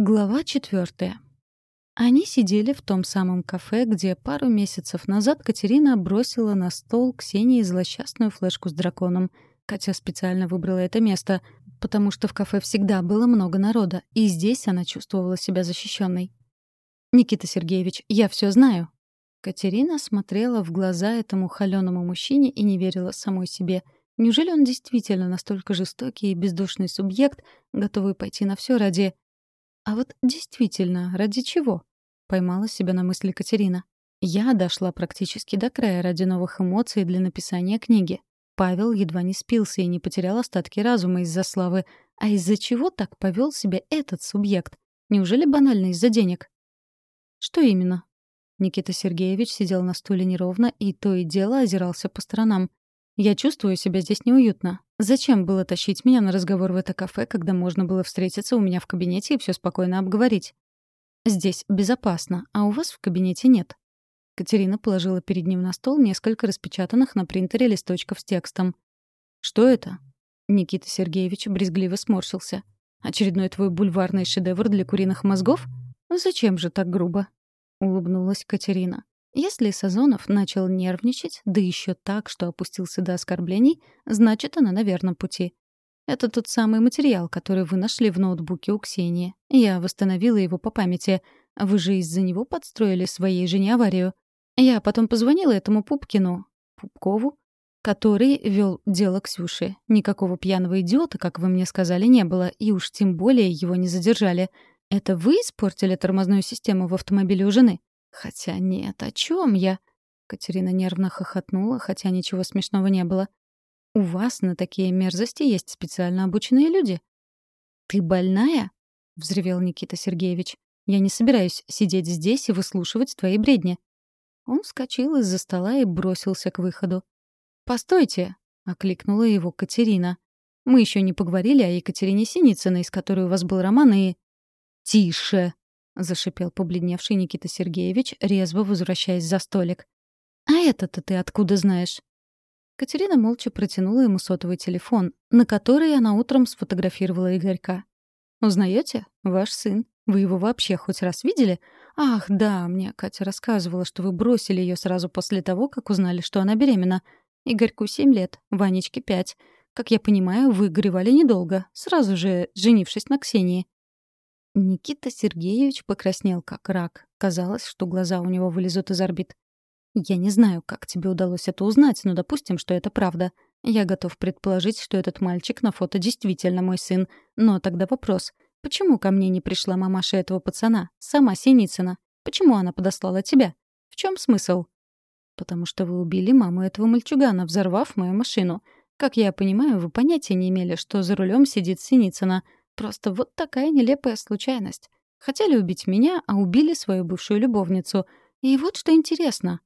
Глава четвертая. Они сидели в том самом кафе, где пару месяцев назад Катерина бросила на стол Ксении злосчастную флешку с драконом. Катя специально выбрала это место, потому что в кафе всегда было много народа, и здесь она чувствовала себя защищенной. «Никита Сергеевич, я все знаю». Катерина смотрела в глаза этому холёному мужчине и не верила самой себе. Неужели он действительно настолько жестокий и бездушный субъект, готовый пойти на все ради а вот действительно, ради чего? Поймала себя на мысли Катерина. Я дошла практически до края ради новых эмоций для написания книги. Павел едва не спился и не потерял остатки разума из-за славы. А из-за чего так повел себя этот субъект? Неужели банально из-за денег? Что именно? Никита Сергеевич сидел на стуле неровно и то и дело озирался по сторонам. Я чувствую себя здесь неуютно. Зачем было тащить меня на разговор в это кафе, когда можно было встретиться у меня в кабинете и все спокойно обговорить? Здесь безопасно, а у вас в кабинете нет. Катерина положила перед ним на стол несколько распечатанных на принтере листочков с текстом. «Что это?» Никита Сергеевич брезгливо сморщился. «Очередной твой бульварный шедевр для куриных мозгов? Зачем же так грубо?» — улыбнулась Катерина. Если Сазонов начал нервничать, да еще так, что опустился до оскорблений, значит, она на верном пути. Это тот самый материал, который вы нашли в ноутбуке у Ксении. Я восстановила его по памяти. Вы же из-за него подстроили своей жене аварию. Я потом позвонила этому Пупкину, Пупкову, который вел дело Ксюши. Никакого пьяного идиота, как вы мне сказали, не было, и уж тем более его не задержали. Это вы испортили тормозную систему в автомобиле у жены? Хотя нет, о чем я? Катерина нервно хохотнула, хотя ничего смешного не было. У вас на такие мерзости есть специально обученные люди. Ты больная? взревел Никита Сергеевич. Я не собираюсь сидеть здесь и выслушивать твои бредни. Он вскочил из-за стола и бросился к выходу. «Постойте!» — окликнула его Катерина. «Мы еще не поговорили о Екатерине Синицыной, с которой у вас был роман, и...» «Тише!» — зашипел побледневший Никита Сергеевич, резво возвращаясь за столик. «А это-то ты откуда знаешь?» Катерина молча протянула ему сотовый телефон, на который она утром сфотографировала Игорька. «Узнаете? Ваш сын. Вы его вообще хоть раз видели? Ах, да, мне Катя рассказывала, что вы бросили ее сразу после того, как узнали, что она беременна. Игорьку семь лет, Ванечке пять. Как я понимаю, вы горевали недолго, сразу же женившись на Ксении. Никита Сергеевич покраснел как рак. Казалось, что глаза у него вылезут из орбит. «Я не знаю, как тебе удалось это узнать, но допустим, что это правда. Я готов предположить, что этот мальчик на фото действительно мой сын. Но тогда вопрос. Почему ко мне не пришла мамаша этого пацана? Сама Синицына. Почему она подослала тебя? В чем смысл?» «Потому что вы убили маму этого мальчугана, взорвав мою машину. Как я понимаю, вы понятия не имели, что за рулем сидит Синицына. Просто вот такая нелепая случайность. Хотели убить меня, а убили свою бывшую любовницу. И вот что интересно.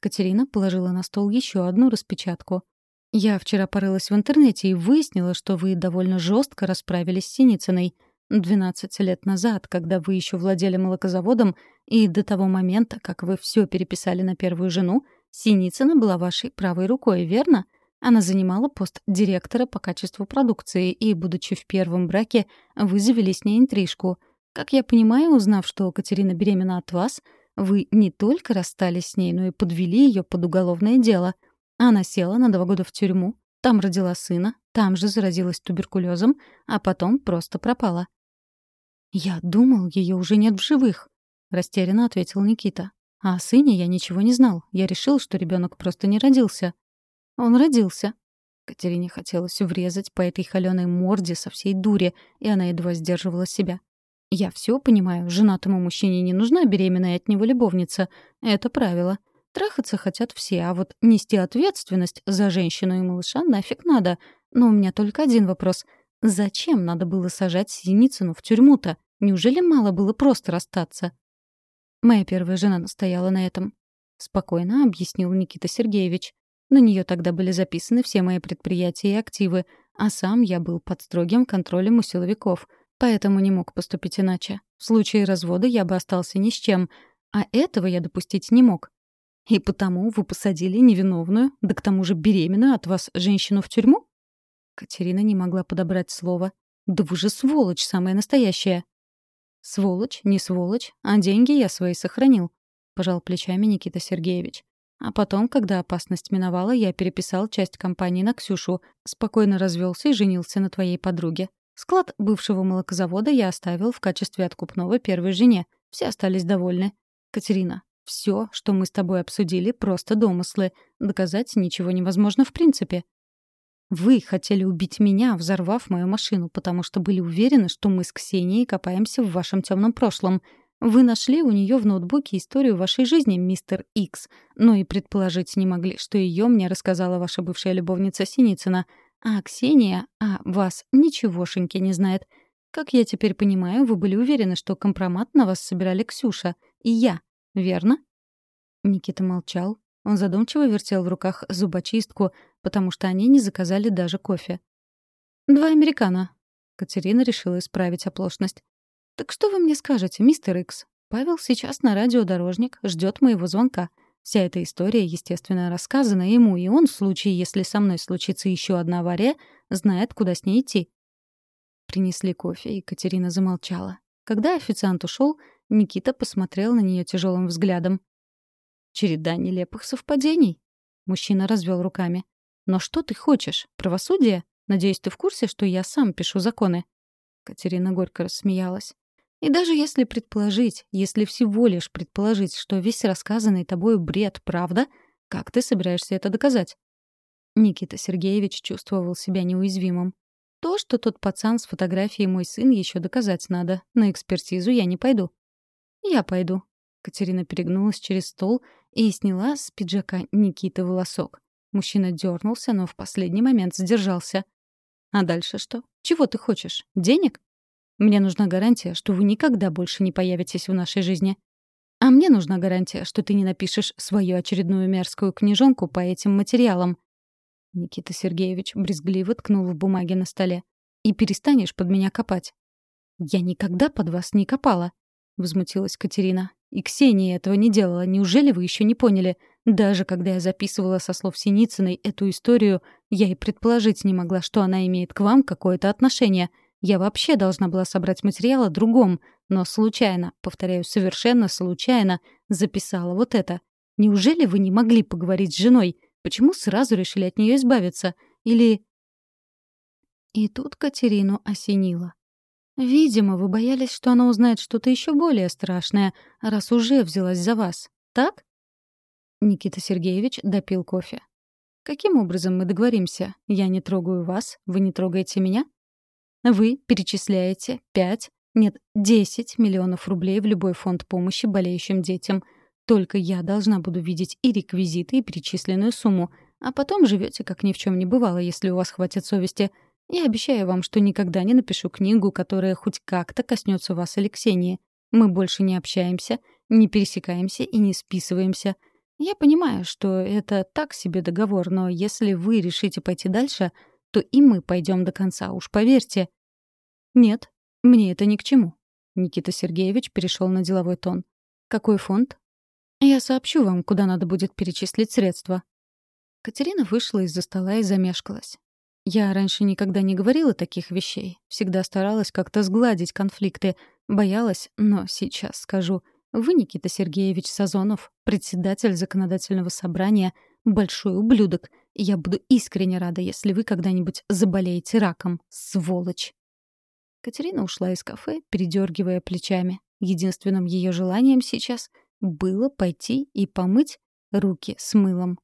Катерина положила на стол еще одну распечатку. «Я вчера порылась в интернете и выяснила, что вы довольно жестко расправились с Синицыной. 12 лет назад, когда вы еще владели молокозаводом, и до того момента, как вы все переписали на первую жену, Синицына была вашей правой рукой, верно?» Она занимала пост директора по качеству продукции, и, будучи в первом браке, вы завели с ней интрижку. Как я понимаю, узнав, что Катерина беременна от вас, вы не только расстались с ней, но и подвели ее под уголовное дело. Она села на два года в тюрьму, там родила сына, там же заразилась туберкулезом, а потом просто пропала. «Я думал, ее уже нет в живых», — растерянно ответил Никита. «А о сыне я ничего не знал. Я решил, что ребенок просто не родился. Он родился. Катерине хотелось врезать по этой холёной морде со всей дури, и она едва сдерживала себя. Я все понимаю, женатому мужчине не нужна беременная от него любовница. Это правило. Трахаться хотят все, а вот нести ответственность за женщину и малыша нафиг надо. Но у меня только один вопрос. Зачем надо было сажать Синицыну в тюрьму-то? Неужели мало было просто расстаться? Моя первая жена настояла на этом. Спокойно объяснил Никита Сергеевич. На нее тогда были записаны все мои предприятия и активы, а сам я был под строгим контролем у силовиков, поэтому не мог поступить иначе. В случае развода я бы остался ни с чем, а этого я допустить не мог. И потому вы посадили невиновную, да к тому же беременную от вас женщину в тюрьму? Катерина не могла подобрать слово. «Да вы же сволочь самая настоящая!» Сволочь, не сволочь, а деньги я свои сохранил, пожал плечами Никита Сергеевич. А потом, когда опасность миновала, я переписал часть компании на Ксюшу, спокойно развелся и женился на твоей подруге. Склад бывшего молокозавода я оставил в качестве откупного первой жене. Все остались довольны. Катерина, все, что мы с тобой обсудили, просто домыслы. Доказать ничего невозможно в принципе. Вы хотели убить меня, взорвав мою машину, потому что были уверены, что мы с Ксенией копаемся в вашем темном прошлом. Вы нашли у нее в ноутбуке историю вашей жизни, мистер Икс, но и предположить не могли, что ее мне рассказала ваша бывшая любовница Синицына. А Ксения а вас ничегошеньки не знает. Как я теперь понимаю, вы были уверены, что компромат на вас собирали Ксюша и я, верно? Никита молчал. Он задумчиво вертел в руках зубочистку, потому что они не заказали даже кофе. «Два американо». Катерина решила исправить оплошность. «Так что вы мне скажете, мистер Икс? Павел сейчас на радиодорожник, ждет моего звонка. Вся эта история, естественно, рассказана ему, и он, в случае, если со мной случится еще одна авария, знает, куда с ней идти». Принесли кофе, и Катерина замолчала. Когда официант ушел, Никита посмотрел на нее тяжелым взглядом. «Череда нелепых совпадений», — мужчина развел руками. Но что ты хочешь? Правосудие? Надеюсь, ты в курсе, что я сам пишу законы?» Катерина горько рассмеялась. «И даже если предположить, если всего лишь предположить, что весь рассказанный тобою бред — правда, как ты собираешься это доказать?» Никита Сергеевич чувствовал себя неуязвимым. То, что тот пацан с фотографией мой сын, еще доказать надо. На экспертизу я не пойду. Я пойду. Катерина перегнулась через стол и сняла с пиджака Никиты волосок. Мужчина дернулся, но в последний момент сдержался. «А дальше что? Чего ты хочешь? Денег? Мне нужна гарантия, что вы никогда больше не появитесь в нашей жизни. А мне нужна гарантия, что ты не напишешь свою очередную мерзкую книжонку по этим материалам». Никита Сергеевич брезгливо ткнул в бумаге на столе. «И перестанешь под меня копать». «Я никогда под вас не копала», — возмутилась Катерина. «И Ксения этого не делала. Неужели вы еще не поняли? Даже когда я записывала со слов Синицыной эту историю, я и предположить не могла, что она имеет к вам какое-то отношение. Я вообще должна была собрать материал о другом, но случайно, повторяю, совершенно случайно, записала вот это. Неужели вы не могли поговорить с женой? Почему сразу решили от нее избавиться? Или... И тут Катерину осенило. Видимо, вы боялись, что она узнает что-то еще более страшное, раз уже взялась за вас. Так? Никита Сергеевич допил кофе. «Каким образом мы договоримся? Я не трогаю вас, вы не трогаете меня?» «Вы перечисляете пять, нет, десять миллионов рублей в любой фонд помощи болеющим детям. Только я должна буду видеть и реквизиты, и перечисленную сумму, а потом живете, как ни в чем не бывало, если у вас хватит совести. Я обещаю вам, что никогда не напишу книгу, которая хоть как-то коснется вас или. Мы больше не общаемся, не пересекаемся и не списываемся». Я понимаю, что это так себе договор, но если вы решите пойти дальше, то и мы пойдем до конца, уж поверьте. Нет, мне это ни к чему. Никита Сергеевич перешел на деловой тон. Какой фонд? Я сообщу вам, куда надо будет перечислить средства. Катерина вышла из-за стола и замешкалась. Я раньше никогда не говорила таких вещей. Всегда старалась как-то сгладить конфликты. Боялась, но сейчас скажу — вы, Никита Сергеевич Сазонов, председатель законодательного собрания, большой ублюдок. Я буду искренне рада, если вы когда-нибудь заболеете раком, сволочь. Катерина ушла из кафе, передергивая плечами. Единственным ее желанием сейчас было пойти и помыть руки с мылом.